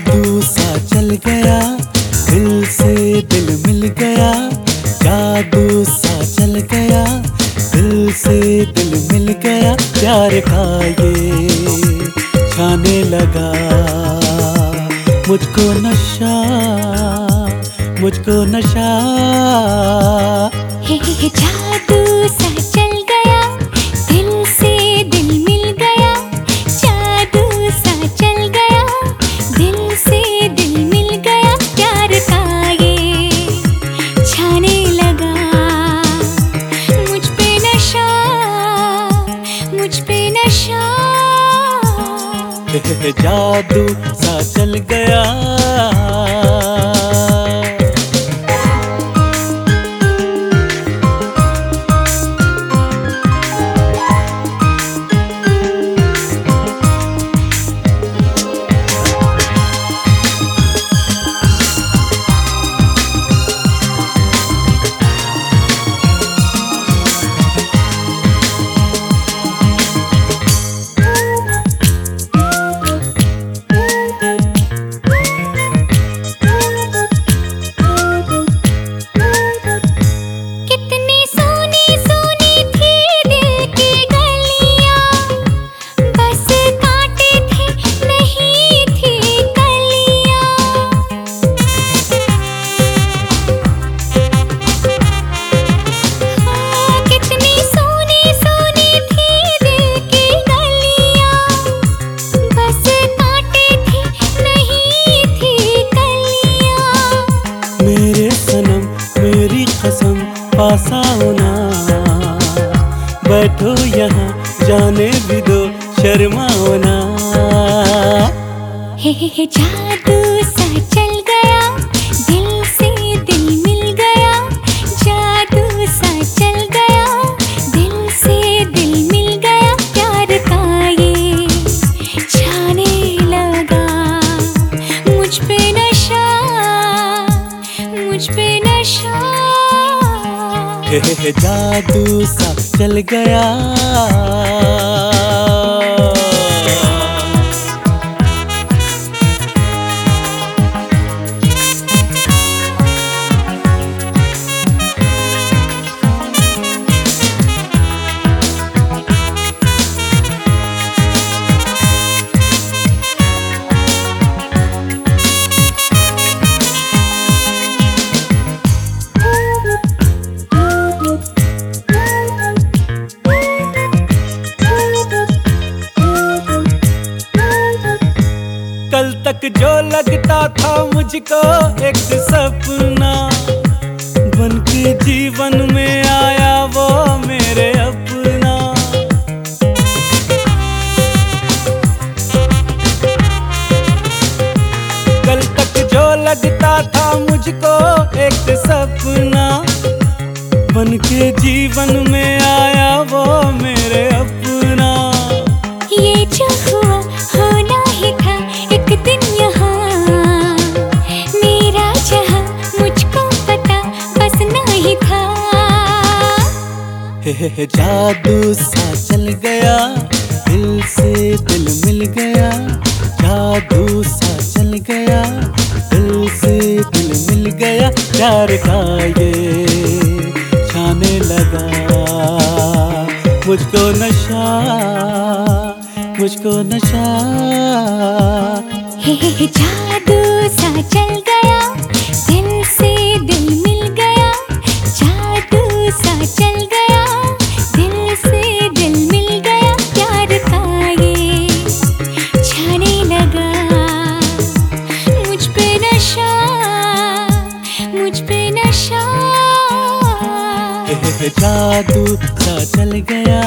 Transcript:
चल गया, दिल से दिल मिल गया, जादू सा चल गया, दिल से दिल मिल गया, प्यार का ये छाने लगा। मुझको नशा मुझको नशा। हे हे, जादू सा जादू सा चल गया। कसम आओ ना बैठो यहाँ, जाने भी दो शर्माओ ना हे हे, जादू सा चल गया। हे हे जादू सा चल गया। मुझको एक सपना बन के जीवन में आया वो मेरे अपना। कल तक जो लगता था मुझको एक सपना बन के जीवन में आया वो मेरे हे हे हे जादू सा चल गया, दिल से दिल मिल गया। जादू सा चल गया, दिल से दिल मिल गया। प्यार का ये छाने लगा, मुझको नशा मुझको नशा। हे, जादू सा चल जादू सा चल गया।